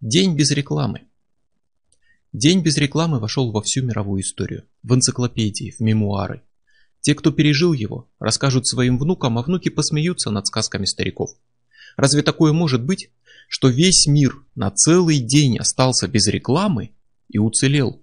День без рекламы. День без рекламы вошел во всю мировую историю, в энциклопедии, в мемуары. Те, кто пережил его, расскажут своим внукам, а внуки посмеются над сказками стариков. Разве такое может быть, что весь мир на целый день остался без рекламы и уцелел?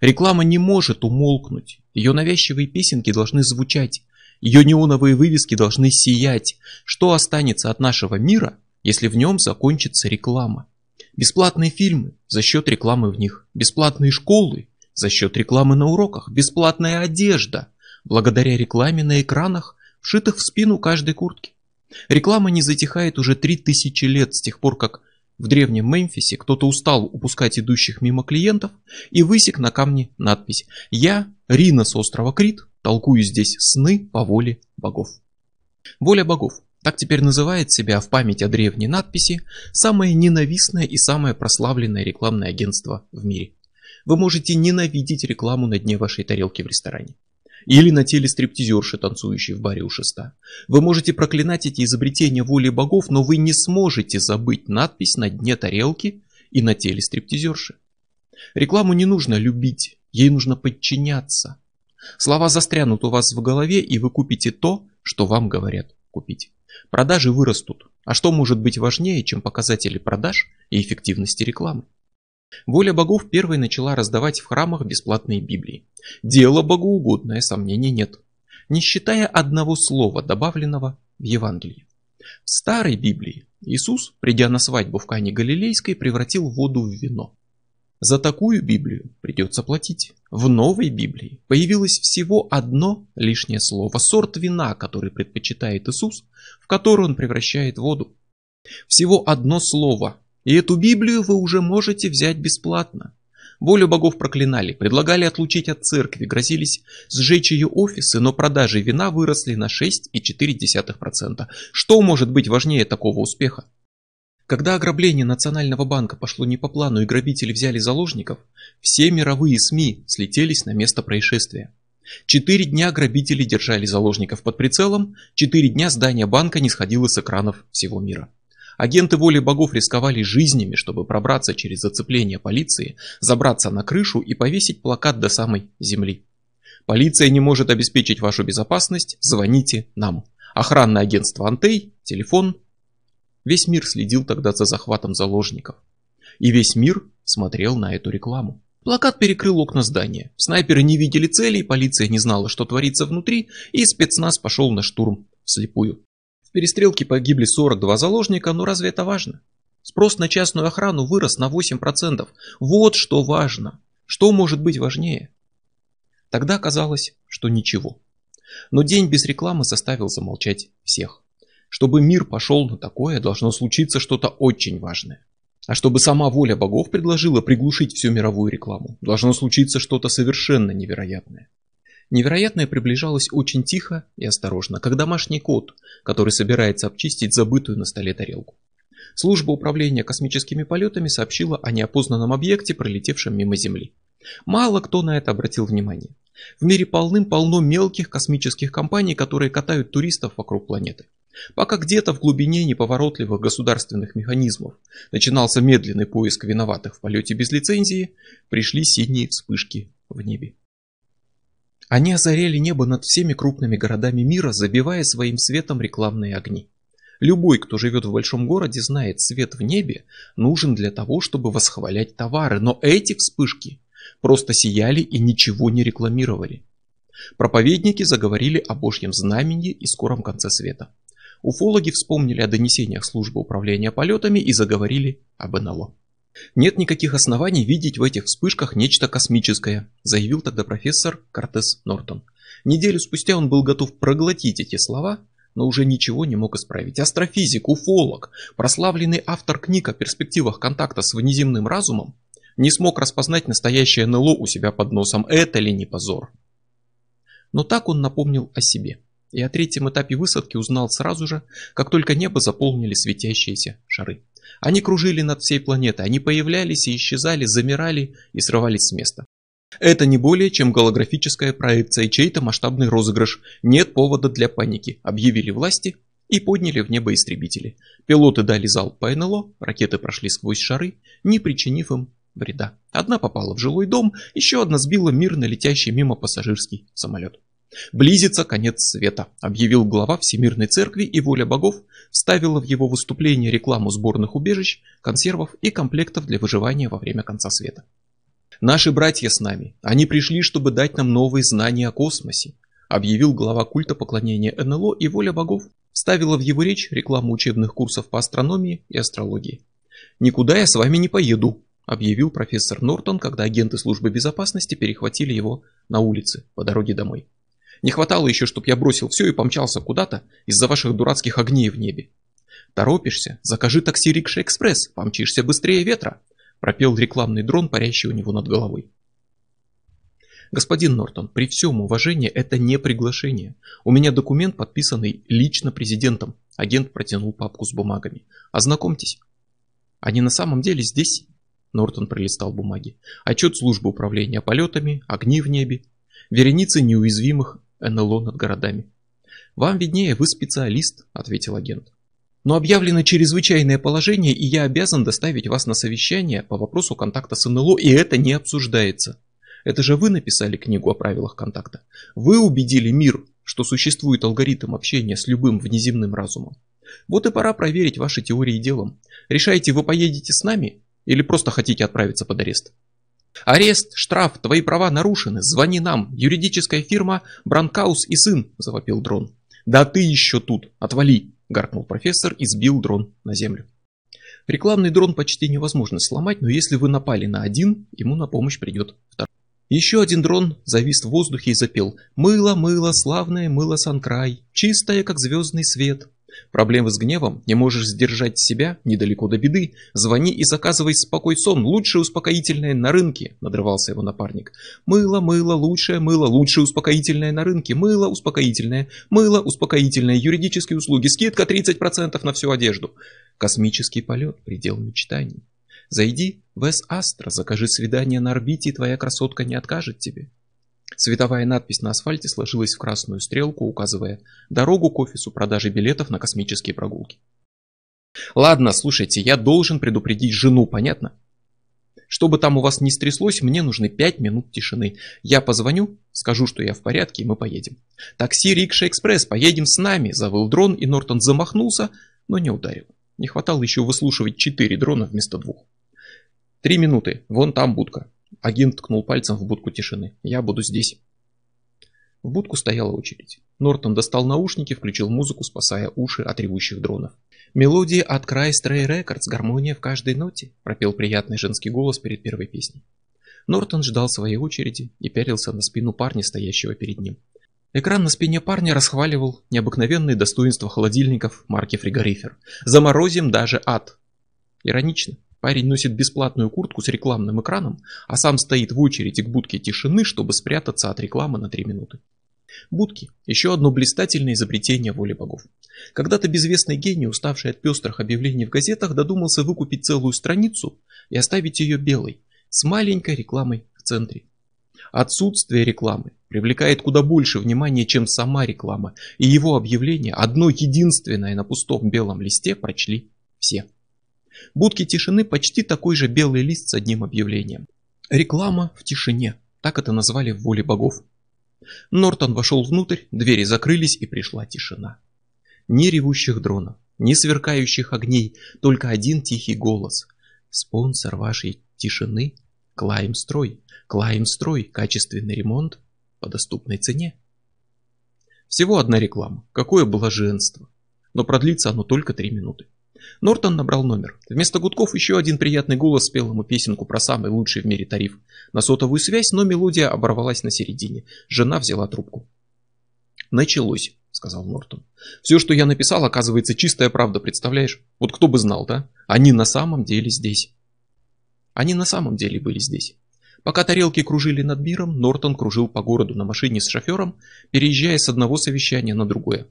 Реклама не может умолкнуть, ее навязчивые песенки должны звучать, ее неоновые вывески должны сиять. Что останется от нашего мира, если в нем закончится реклама? Бесплатные фильмы за счет рекламы в них, бесплатные школы за счет рекламы на уроках, бесплатная одежда благодаря рекламе на экранах, вшитых в спину каждой куртки. Реклама не затихает уже три тысячи лет с тех пор, как в древнем Мемфисе кто-то устал упускать идущих мимо клиентов и высек на камне надпись «Я, Рина с острова Крит, толкую здесь сны по воле богов». Воля богов. Так теперь называет себя в память о древней надписи самое ненавистное и самое прославленное рекламное агентство в мире. Вы можете ненавидеть рекламу на дне вашей тарелки в ресторане. Или на теле стриптизерши, танцующей в баре у шеста. Вы можете проклинать эти изобретения воли богов, но вы не сможете забыть надпись на дне тарелки и на теле стриптизерши. Рекламу не нужно любить, ей нужно подчиняться. Слова застрянут у вас в голове, и вы купите то, что вам говорят купить. Продажи вырастут. А что может быть важнее, чем показатели продаж и эффективности рекламы? Воля богов первой начала раздавать в храмах бесплатные Библии. Дело богоугодное, сомнений нет. Не считая одного слова, добавленного в Евангелии. В старой Библии Иисус, придя на свадьбу в Кане Галилейской, превратил воду в вино. За такую Библию придется платить. В новой Библии появилось всего одно лишнее слово, сорт вина, который предпочитает Иисус, в который он превращает воду. Всего одно слово, и эту Библию вы уже можете взять бесплатно. Волю богов проклинали, предлагали отлучить от церкви, грозились сжечь ее офисы, но продажи вина выросли на 6,4%. Что может быть важнее такого успеха? Когда ограбление Национального банка пошло не по плану и грабители взяли заложников, все мировые СМИ слетелись на место происшествия. Четыре дня грабители держали заложников под прицелом, четыре дня здание банка не сходило с экранов всего мира. Агенты воли богов рисковали жизнями, чтобы пробраться через зацепление полиции, забраться на крышу и повесить плакат до самой земли. Полиция не может обеспечить вашу безопасность, звоните нам. Охранное агентство Антей, телефон Весь мир следил тогда за захватом заложников. И весь мир смотрел на эту рекламу. Плакат перекрыл окна здания. Снайперы не видели целей, полиция не знала, что творится внутри, и спецназ пошел на штурм вслепую. В перестрелке погибли 42 заложника, но разве это важно? Спрос на частную охрану вырос на 8%. Вот что важно. Что может быть важнее? Тогда казалось, что ничего. Но день без рекламы заставил замолчать всех. Чтобы мир пошел на такое, должно случиться что-то очень важное. А чтобы сама воля богов предложила приглушить всю мировую рекламу, должно случиться что-то совершенно невероятное. Невероятное приближалось очень тихо и осторожно, как домашний кот, который собирается обчистить забытую на столе тарелку. Служба управления космическими полетами сообщила о неопознанном объекте, пролетевшем мимо Земли. Мало кто на это обратил внимание. В мире полным-полно мелких космических компаний, которые катают туристов вокруг планеты. Пока где-то в глубине неповоротливых государственных механизмов начинался медленный поиск виноватых в полете без лицензии, пришли синие вспышки в небе. Они озаряли небо над всеми крупными городами мира, забивая своим светом рекламные огни. Любой, кто живет в большом городе, знает, свет в небе нужен для того, чтобы восхвалять товары, но эти вспышки просто сияли и ничего не рекламировали. Проповедники заговорили о Божьем знамени и скором конце света. Уфологи вспомнили о донесениях службы управления полетами и заговорили об НЛО. Нет никаких оснований видеть в этих вспышках нечто космическое, заявил тогда профессор Кортес Нортон. Неделю спустя он был готов проглотить эти слова, но уже ничего не мог исправить. Астрофизик, уфолог, прославленный автор книг о перспективах контакта с внеземным разумом, не смог распознать настоящее НЛО у себя под носом. Это ли не позор? Но так он напомнил о себе и о третьем этапе высадки узнал сразу же, как только небо заполнили светящиеся шары. Они кружили над всей планетой, они появлялись и исчезали, замирали и срывались с места. Это не более чем голографическая проекция, чей-то масштабный розыгрыш. Нет повода для паники, объявили власти и подняли в небо истребители. Пилоты дали залп по НЛО, ракеты прошли сквозь шары, не причинив им вреда. Одна попала в жилой дом, еще одна сбила мирно летящий мимо пассажирский самолет. «Близится конец света», объявил глава Всемирной Церкви и воля богов вставила в его выступление рекламу сборных убежищ, консервов и комплектов для выживания во время конца света. «Наши братья с нами. Они пришли, чтобы дать нам новые знания о космосе», объявил глава культа поклонения НЛО и воля богов вставила в его речь рекламу учебных курсов по астрономии и астрологии. «Никуда я с вами не поеду», объявил профессор Нортон, когда агенты службы безопасности перехватили его на улице по дороге домой. Не хватало еще, чтобы я бросил все и помчался куда-то из-за ваших дурацких огней в небе. Торопишься? Закажи такси Рикша Экспресс, помчишься быстрее ветра, пропел рекламный дрон, парящий у него над головой. Господин Нортон, при всем уважении это не приглашение. У меня документ, подписанный лично президентом. Агент протянул папку с бумагами. Ознакомьтесь. Они на самом деле здесь? Нортон пролистал бумаги. Отчет службы управления полетами, огни в небе, вереницы неуязвимых НЛО над городами. «Вам виднее, вы специалист», — ответил агент. «Но объявлено чрезвычайное положение, и я обязан доставить вас на совещание по вопросу контакта с НЛО, и это не обсуждается. Это же вы написали книгу о правилах контакта. Вы убедили мир, что существует алгоритм общения с любым внеземным разумом. Вот и пора проверить ваши теории делом. Решаете, вы поедете с нами или просто хотите отправиться под арест?» «Арест, штраф, твои права нарушены, звони нам, юридическая фирма Бранкаус и сын», – завопил дрон. «Да ты еще тут, отвали», – гаркнул профессор и сбил дрон на землю. Рекламный дрон почти невозможно сломать, но если вы напали на один, ему на помощь придет второй. Еще один дрон завис в воздухе и запел «Мыло, мыло, славное мыло Санкрай, чистое, как звездный свет, Проблемы с гневом, не можешь сдержать себя, недалеко до беды. Звони и заказывай спокой сон, лучшее успокоительное на рынке, надрывался его напарник. Мыло, мыло, лучшее мыло, лучшее успокоительное на рынке, мыло, успокоительное, мыло, успокоительное, юридические услуги, скидка 30% на всю одежду. Космический полет, предел мечтаний. Зайди в С-Астра, закажи свидание на орбите, и твоя красотка не откажет тебе. Световая надпись на асфальте сложилась в красную стрелку, указывая дорогу к офису продажи билетов на космические прогулки. Ладно, слушайте, я должен предупредить жену, понятно? Чтобы там у вас не стряслось, мне нужны 5 минут тишины. Я позвоню, скажу, что я в порядке, и мы поедем. Такси Рикша Экспресс, поедем с нами, завыл дрон, и Нортон замахнулся, но не ударил. Не хватало еще выслушивать 4 дрона вместо двух. Три минуты, вон там будка. Агент ткнул пальцем в будку тишины. «Я буду здесь». В будку стояла очередь. Нортон достал наушники, включил музыку, спасая уши от ревущих дронов. «Мелодии от Крайстрей Рекордс, гармония в каждой ноте», пропел приятный женский голос перед первой песней. Нортон ждал своей очереди и пялился на спину парня, стоящего перед ним. Экран на спине парня расхваливал необыкновенные достоинства холодильников марки Фригорифер. «Заморозим даже ад». Иронично. Парень носит бесплатную куртку с рекламным экраном, а сам стоит в очереди к будке тишины, чтобы спрятаться от рекламы на 3 минуты. Будки – еще одно блистательное изобретение воли богов. Когда-то безвестный гений, уставший от пестрых объявлений в газетах, додумался выкупить целую страницу и оставить ее белой, с маленькой рекламой в центре. Отсутствие рекламы привлекает куда больше внимания, чем сама реклама, и его объявление, одно единственное на пустом белом листе, прочли все. Будки тишины почти такой же белый лист с одним объявлением. Реклама в тишине, так это назвали в воле богов. Нортон вошел внутрь, двери закрылись и пришла тишина. Ни ревущих дронов, ни сверкающих огней, только один тихий голос. Спонсор вашей тишины – Клаймстрой. Клаймстрой – качественный ремонт по доступной цене. Всего одна реклама. Какое блаженство. Но продлится оно только три минуты. Нортон набрал номер. Вместо гудков еще один приятный голос спел ему песенку про самый лучший в мире тариф. На сотовую связь, но мелодия оборвалась на середине. Жена взяла трубку. «Началось», — сказал Нортон. «Все, что я написал, оказывается чистая правда, представляешь? Вот кто бы знал, да? Они на самом деле здесь». Они на самом деле были здесь. Пока тарелки кружили над миром, Нортон кружил по городу на машине с шофером, переезжая с одного совещания на другое.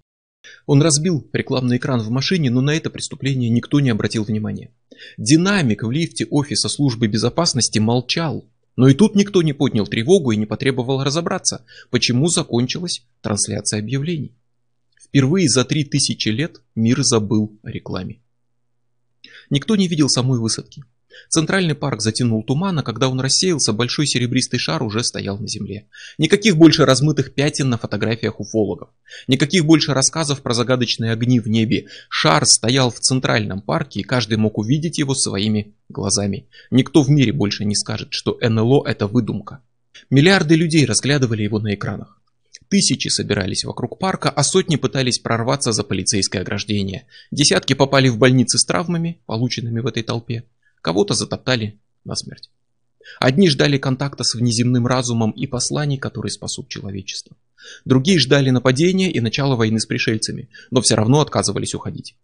Он разбил рекламный экран в машине, но на это преступление никто не обратил внимания. Динамик в лифте офиса службы безопасности молчал. Но и тут никто не поднял тревогу и не потребовал разобраться, почему закончилась трансляция объявлений. Впервые за три тысячи лет мир забыл о рекламе. Никто не видел самой высадки. Центральный парк затянул туман, а когда он рассеялся, большой серебристый шар уже стоял на земле. Никаких больше размытых пятен на фотографиях уфологов. Никаких больше рассказов про загадочные огни в небе. Шар стоял в Центральном парке, и каждый мог увидеть его своими глазами. Никто в мире больше не скажет, что НЛО это выдумка. Миллиарды людей разглядывали его на экранах. Тысячи собирались вокруг парка, а сотни пытались прорваться за полицейское ограждение. Десятки попали в больницы с травмами, полученными в этой толпе. Кого-то затоптали насмерть. Одни ждали контакта с внеземным разумом и посланий, которые спасут человечество. Другие ждали нападения и начала войны с пришельцами, но все равно отказывались уходить.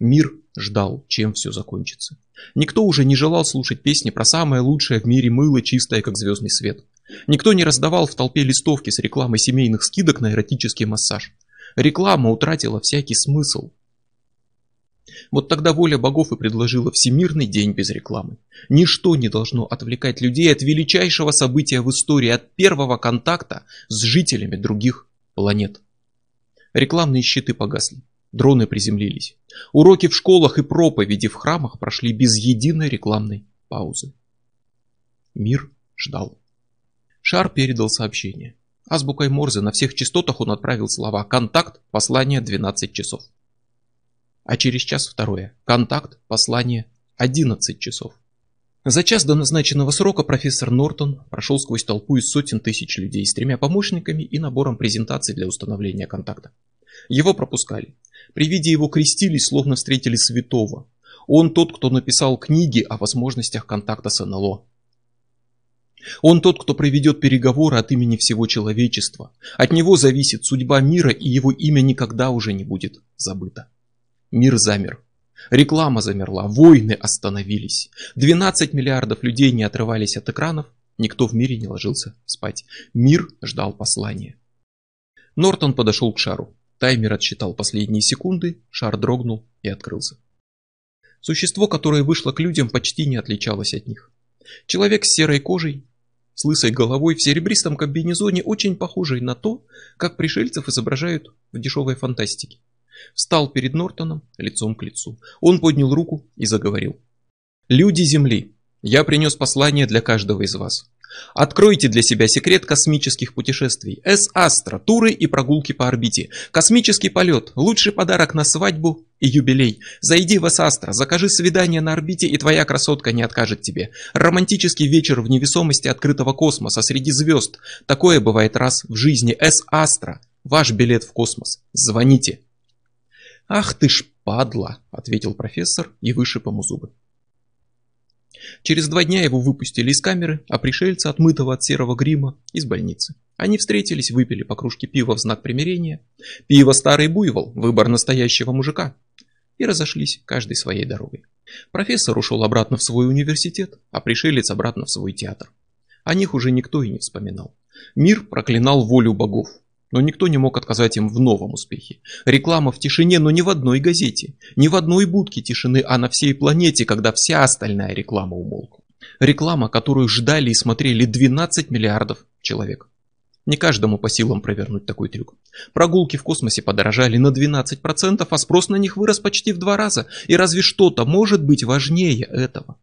Мир ждал, чем все закончится. Никто уже не желал слушать песни про самое лучшее в мире мыло, чистое, как звездный свет. Никто не раздавал в толпе листовки с рекламой семейных скидок на эротический массаж. Реклама утратила всякий смысл. Вот тогда воля богов и предложила Всемирный день без рекламы. Ничто не должно отвлекать людей от величайшего события в истории, от первого контакта с жителями других планет. Рекламные щиты погасли, дроны приземлились. Уроки в школах и проповеди в храмах прошли без единой рекламной паузы. Мир ждал. Шар передал сообщение. Азбукой Морзе на всех частотах он отправил слова «Контакт, послание 12 часов» а через час второе. Контакт, послание, 11 часов. За час до назначенного срока профессор Нортон прошел сквозь толпу из сотен тысяч людей с тремя помощниками и набором презентаций для установления контакта. Его пропускали. При виде его крестились, словно встретили святого. Он тот, кто написал книги о возможностях контакта с НЛО. Он тот, кто проведет переговоры от имени всего человечества. От него зависит судьба мира, и его имя никогда уже не будет забыто. Мир замер. Реклама замерла, войны остановились. 12 миллиардов людей не отрывались от экранов, никто в мире не ложился спать. Мир ждал послания. Нортон подошел к шару. Таймер отсчитал последние секунды, шар дрогнул и открылся. Существо, которое вышло к людям, почти не отличалось от них. Человек с серой кожей, с лысой головой, в серебристом комбинезоне, очень похожий на то, как пришельцев изображают в дешевой фантастике. Встал перед Нортоном лицом к лицу. Он поднял руку и заговорил. «Люди Земли, я принес послание для каждого из вас. Откройте для себя секрет космических путешествий. С-Астра, туры и прогулки по орбите. Космический полет, лучший подарок на свадьбу и юбилей. Зайди в С-Астра, закажи свидание на орбите, и твоя красотка не откажет тебе. Романтический вечер в невесомости открытого космоса среди звезд. Такое бывает раз в жизни. С-Астра, ваш билет в космос. Звоните. «Ах ты ж падла!» — ответил профессор и вышиб ему зубы. Через два дня его выпустили из камеры, а пришельца, отмытого от серого грима, из больницы. Они встретились, выпили по кружке пива в знак примирения. Пиво старый буйвол, выбор настоящего мужика. И разошлись каждой своей дорогой. Профессор ушел обратно в свой университет, а пришелец обратно в свой театр. О них уже никто и не вспоминал. Мир проклинал волю богов, но никто не мог отказать им в новом успехе. Реклама в тишине, но не в одной газете, не в одной будке тишины, а на всей планете, когда вся остальная реклама умолкла. Реклама, которую ждали и смотрели 12 миллиардов человек. Не каждому по силам провернуть такой трюк. Прогулки в космосе подорожали на 12%, а спрос на них вырос почти в два раза. И разве что-то может быть важнее этого?